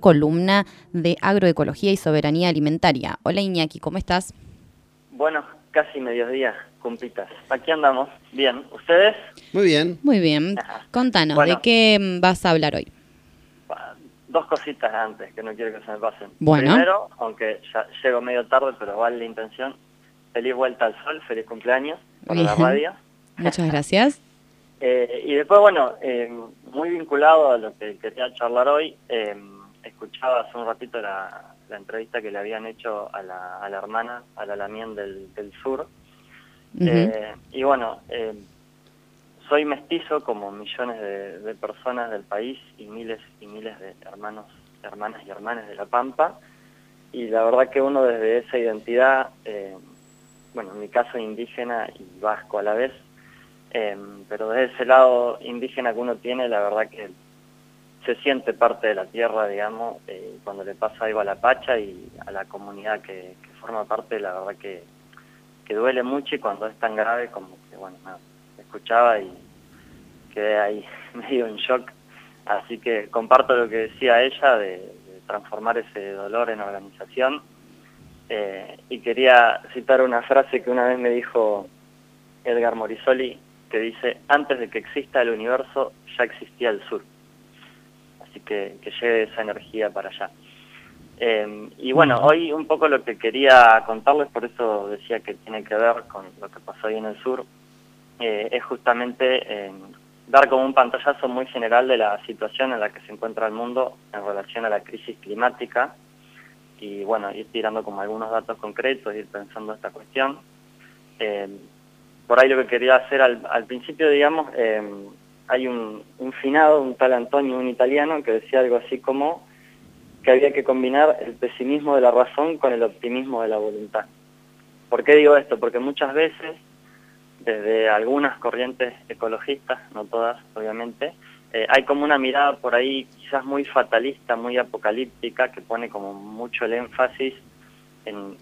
columna de agroecología y soberanía alimentaria. Hola Iñaki, ¿cómo estás? Bueno, casi mediodía, cumpitas. Aquí andamos. Bien, ¿ustedes? Muy bien. Muy bien. Contanos, ¿de qué vas a hablar hoy? Dos cositas antes, que no quiero que se me pasen. Bueno. Primero, aunque ya llego medio tarde, pero vale la intención, feliz vuelta al sol, feliz cumpleaños para la radio. Muchas gracias. Eh, y después, bueno, eh, muy vinculado a lo que quería charlar hoy, eh, escuchaba hace un ratito la, entrevista que le habían hecho a la, a la hermana, a la Lamien del, del sur. Eh, y bueno, eh, soy mestizo como millones de, personas del país y miles y miles de hermanos, hermanas y hermanas de La Pampa. Y la verdad que uno desde esa identidad, eh, bueno, en mi caso indígena y vasco a la vez, pero desde ese lado indígena que uno tiene, la verdad que se siente parte de la tierra, digamos, eh, cuando le pasa algo a la Pacha y a la comunidad que, forma parte, la verdad que, que, duele mucho y cuando es tan grave como que, bueno, nada, escuchaba y quedé ahí medio en shock. Así que comparto lo que decía ella de, transformar ese dolor en organización. Eh, y quería citar una frase que una vez me dijo Edgar Morisoli, que dice, antes de que exista el universo, ya existía el sur así que, que lleve esa energía para allá. Em, y bueno, hoy un poco lo que quería contarles, por eso decía que tiene que ver con lo que pasó ahí en el sur, eh, es justamente em, dar como un pantallazo muy general de la situación en la que se encuentra el mundo en relación a la crisis climática y bueno, ir tirando como algunos datos concretos, ir pensando esta cuestión. Em, por ahí lo que quería hacer al, al principio, digamos, hay un, finado, un tal Antonio, un italiano, que decía algo así como que había que combinar el pesimismo de la razón con el optimismo de la voluntad. ¿Por qué digo esto? Porque muchas veces, desde algunas corrientes ecologistas, no todas obviamente, eh, hay como una mirada por ahí quizás muy fatalista, muy apocalíptica, que pone como mucho el énfasis en,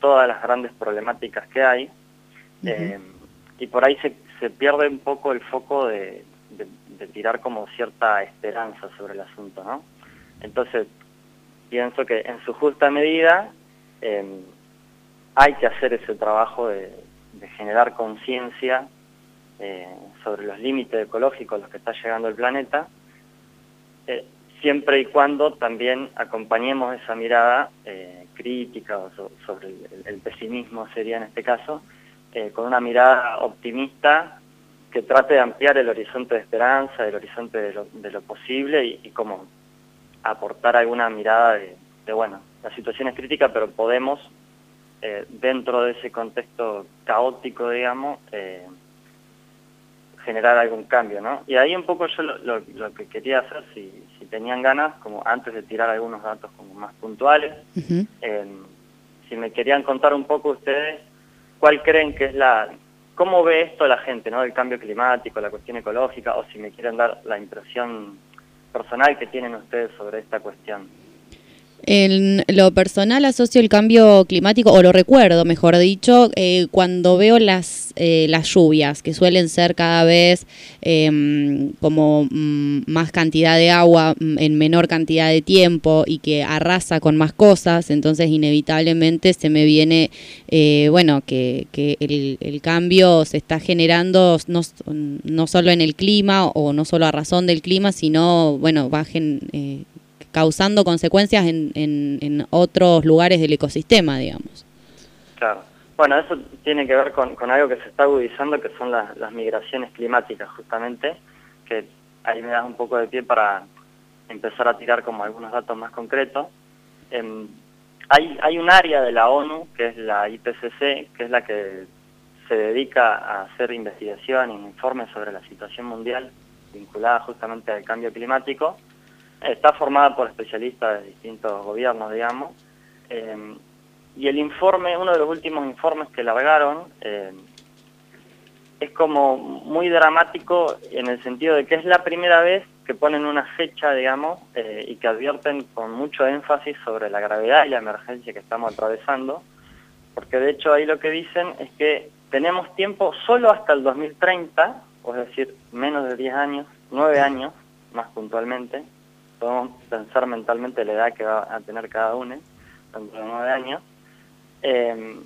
todas las grandes problemáticas que hay, eh, y por ahí se, se pierde un poco el foco de, tirar como cierta esperanza sobre el asunto, ¿no? Entonces, pienso que en su justa medida em, hay que hacer ese trabajo de, generar conciencia eh, sobre los límites ecológicos a los que está llegando el planeta, eh, siempre y cuando también acompañemos esa mirada eh, crítica sobre el, pesimismo sería en este caso, eh, con una mirada optimista que trate de ampliar el horizonte de esperanza, el horizonte de lo, posible y, como aportar alguna mirada de, bueno, la situación es crítica, pero podemos, eh, dentro de ese contexto caótico, digamos, eh, generar algún cambio, ¿no? Y ahí un poco yo lo, que quería hacer, si, tenían ganas, como antes de tirar algunos datos como más puntuales, si me querían contar un poco ustedes cuál creen que es la... ¿Cómo ve esto la gente, no? El cambio climático, la cuestión ecológica, o si me quieren dar la impresión personal que tienen ustedes sobre esta cuestión. En lo personal asocio el cambio climático, o lo recuerdo, mejor dicho, eh, cuando veo las, eh, las lluvias, que suelen ser cada vez em, como mm, más cantidad de agua mm, en menor cantidad de tiempo y que arrasa con más cosas, entonces inevitablemente se me viene, eh, bueno, que, que el, el, cambio se está generando no, no solo en el clima o no solo a razón del clima, sino, bueno, bajen causando consecuencias en, en, otros lugares del ecosistema, digamos. Claro. Bueno, eso tiene que ver con, algo que se está agudizando, que son las, migraciones climáticas, justamente, que ahí me das un poco de pie para empezar a tirar como algunos datos más concretos. Em, hay, hay un área de la ONU, que es la IPCC, que es la que se dedica a hacer investigación e informes sobre la situación mundial vinculada justamente al cambio climático, Está formada por especialistas de distintos gobiernos, digamos. Eh, y el informe, uno de los últimos informes que largaron, eh, es como muy dramático en el sentido de que es la primera vez que ponen una fecha, digamos, eh, y que advierten con mucho énfasis sobre la gravedad y la emergencia que estamos atravesando, porque de hecho ahí lo que dicen es que tenemos tiempo solo hasta el 2030, es decir, menos de 10 años, 9 años más puntualmente, podemos pensar mentalmente la edad que va a tener cada uno, dentro de nueve años, eh,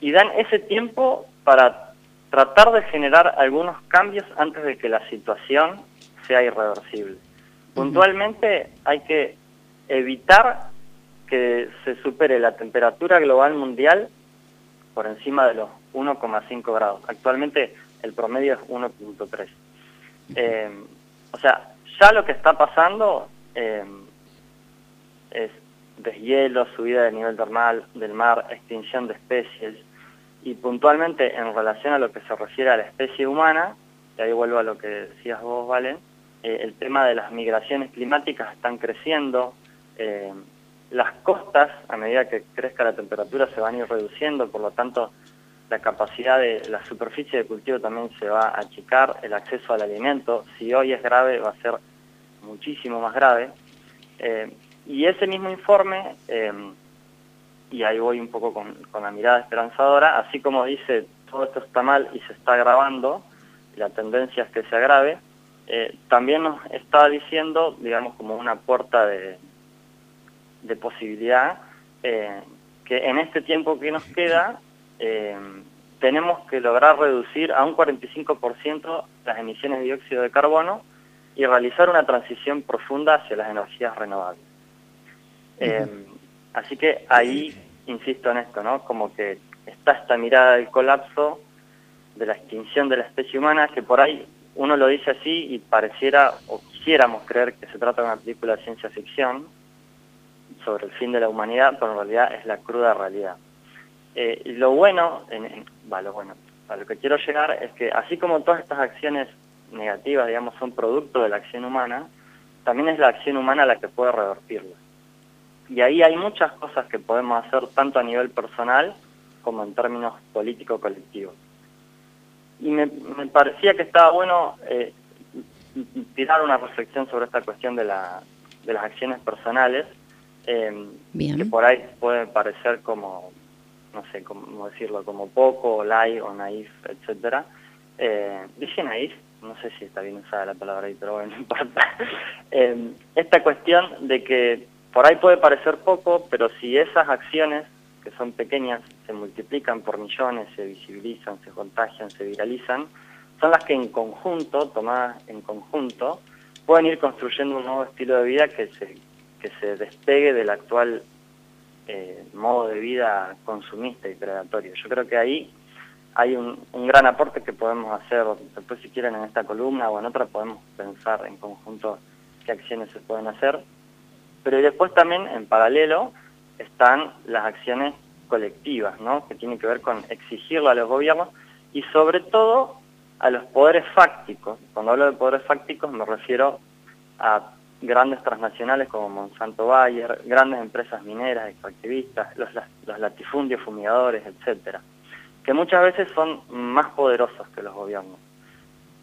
y dan ese tiempo para tratar de generar algunos cambios antes de que la situación sea irreversible. Puntualmente hay que evitar que se supere la temperatura global mundial por encima de los 1,5 grados. Actualmente el promedio es 1.3. Eh, o sea, ya lo que está pasando eh, es deshielo, subida del nivel del mar, del mar, extinción de especies, y puntualmente en relación a lo que se refiere a la especie humana, y ahí vuelvo a lo que decías vos, Valen, eh, el tema de las migraciones climáticas están creciendo, eh, las costas, a medida que crezca la temperatura, se van a ir reduciendo, por lo tanto, la capacidad de la superficie de cultivo también se va a achicar, el acceso al alimento, si hoy es grave, va a ser muchísimo más grave. Eh, y ese mismo informe, y ahí voy un poco con, con, la mirada esperanzadora, así como dice, todo esto está mal y se está agravando, la tendencia es que se agrave, eh, también nos está diciendo, digamos, como una puerta de, de posibilidad, eh, que en este tiempo que nos queda, eh, tenemos que lograr reducir a un 45% las emisiones de dióxido de carbono y realizar una transición profunda hacia las energías renovables. así que ahí, insisto en esto, ¿no? Como que está esta mirada del colapso, de la extinción de la especie humana, que por ahí uno lo dice así y pareciera o quisiéramos creer que se trata de una película de ciencia ficción sobre el fin de la humanidad, pero en realidad es la cruda realidad. Eh, y lo bueno, en, lo bueno, a lo que quiero llegar es que así como todas estas acciones negativas, digamos, son producto de la acción humana, también es la acción humana la que puede revertirla. Y ahí hay muchas cosas que podemos hacer tanto a nivel personal como en términos político-colectivos y me, parecía que estaba bueno eh, tirar una reflexión sobre esta cuestión de, la, de las acciones personales, eh, que por ahí puede parecer como, no sé cómo decirlo, como poco, o light, o naif, etcétera. Eh, dije naif, no sé si está bien usada la palabra ahí, pero bueno, no importa. Eh, esta cuestión de que por ahí puede parecer poco, pero si esas acciones que son pequeñas, se multiplican por millones, se visibilizan, se contagian, se viralizan, son las que en conjunto, tomadas en conjunto, pueden ir construyendo un nuevo estilo de vida que se, que se despegue del actual eh, modo de vida consumista y predatorio. Yo creo que ahí hay un, gran aporte que podemos hacer, después si quieren en esta columna o en otra podemos pensar en conjunto qué acciones se pueden hacer, pero después también en paralelo están las acciones colectivas, que tienen que ver con exigirlo a los gobiernos y sobre todo a los poderes fácticos. Cuando hablo de poderes fácticos me refiero a grandes transnacionales como Monsanto Bayer, grandes empresas mineras, extractivistas, los, los latifundios fumigadores, etcétera, que muchas veces son más poderosos que los gobiernos.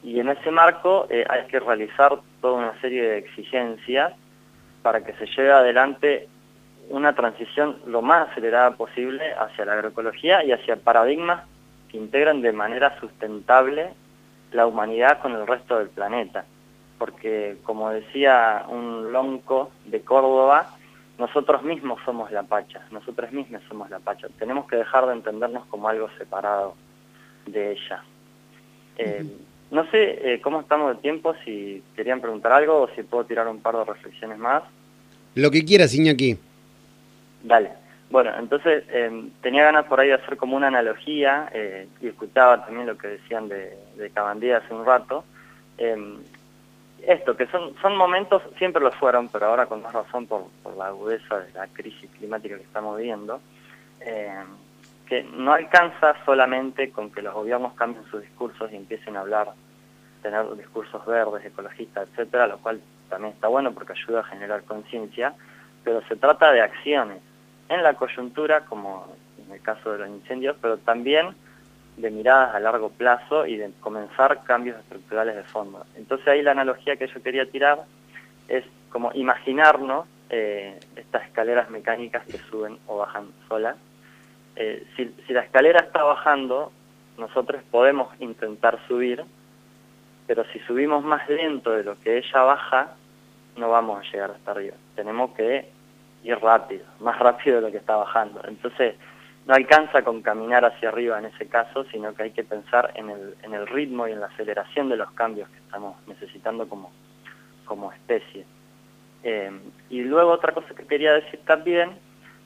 Y en ese marco eh, hay que realizar toda una serie de exigencias para que se lleve adelante una transición lo más acelerada posible hacia la agroecología y hacia paradigmas que integran de manera sustentable la humanidad con el resto del planeta. Porque, como decía un lonco de Córdoba, nosotros mismos somos la pacha, nosotros mismos somos la pacha. Tenemos que dejar de entendernos como algo separado de ella. Eh, no sé eh, cómo estamos de tiempo, si querían preguntar algo o si puedo tirar un par de reflexiones más. Lo que quieras, Iñaki. Dale. Bueno, entonces em, tenía ganas por ahí de hacer como una analogía, eh, y escuchaba también lo que decían de, de Cabandía hace un rato. Esto, que son, son momentos, siempre lo fueron, pero ahora con más razón por, por la agudeza de la crisis climática que estamos viviendo, em, que no alcanza solamente con que los gobiernos cambien sus discursos y empiecen a hablar, tener discursos verdes, ecologistas, etcétera, lo cual también está bueno porque ayuda a generar conciencia, pero se trata de acciones en la coyuntura, como en el caso de los incendios, pero también de miradas a largo plazo y de comenzar cambios estructurales de fondo. Entonces ahí la analogía que yo quería tirar es como imaginarnos eh, estas escaleras mecánicas que suben o bajan solas. Eh, si, si la escalera está bajando, nosotros podemos intentar subir, pero si subimos más lento de lo que ella baja, no vamos a llegar hasta arriba. Tenemos que ir rápido, más rápido de lo que está bajando. Entonces, no alcanza con caminar hacia arriba en ese caso, sino que hay que pensar en el, en el ritmo y en la aceleración de los cambios que estamos necesitando como, como especie. Eh, y luego otra cosa que quería decir también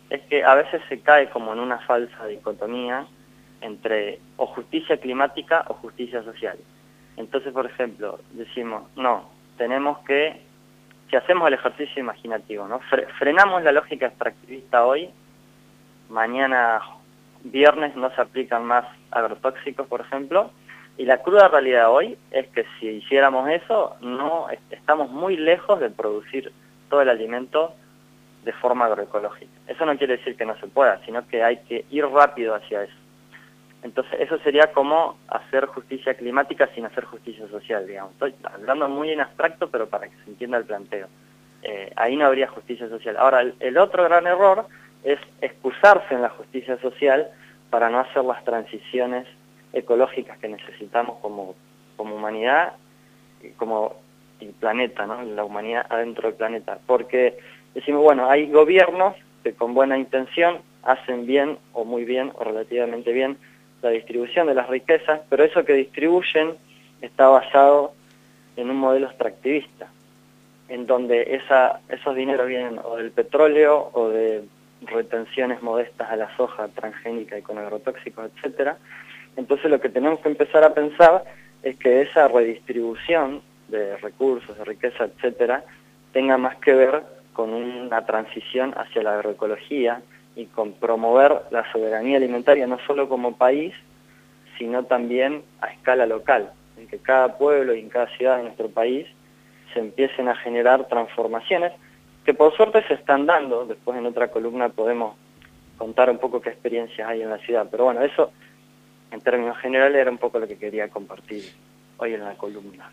es que a veces se cae como en una falsa dicotomía entre o justicia climática o justicia social. Entonces, por ejemplo, decimos, no, tenemos que, si hacemos el ejercicio imaginativo, ¿no? frenamos la lógica extractivista hoy, mañana viernes no se aplican más agrotóxicos, por ejemplo, y la cruda realidad hoy es que si hiciéramos eso, no estamos muy lejos de producir todo el alimento de forma agroecológica. Eso no quiere decir que no se pueda, sino que hay que ir rápido hacia eso. Entonces, eso sería como hacer justicia climática sin hacer justicia social, digamos. Estoy hablando muy en abstracto, pero para que se entienda el planteo. Eh, ahí no habría justicia social. Ahora, el, otro gran error es excusarse en la justicia social para no hacer las transiciones ecológicas que necesitamos como, como humanidad, como el planeta, ¿no? la humanidad adentro del planeta. Porque decimos, bueno, hay gobiernos que con buena intención hacen bien o muy bien o relativamente bien la distribución de las riquezas, pero eso que distribuyen está basado en un modelo extractivista, en donde esa, esos dineros vienen o del petróleo o de retenciones modestas a la soja transgénica y con agrotóxicos, etcétera. Entonces lo que tenemos que empezar a pensar es que esa redistribución de recursos, de riqueza, etcétera, tenga más que ver con una transición hacia la agroecología, y con promover la soberanía alimentaria no solo como país, sino también a escala local, en que cada pueblo y en cada ciudad de nuestro país se empiecen a generar transformaciones que por suerte se están dando, después en otra columna podemos contar un poco qué experiencias hay en la ciudad, pero bueno, eso en términos generales era un poco lo que quería compartir hoy en la columna.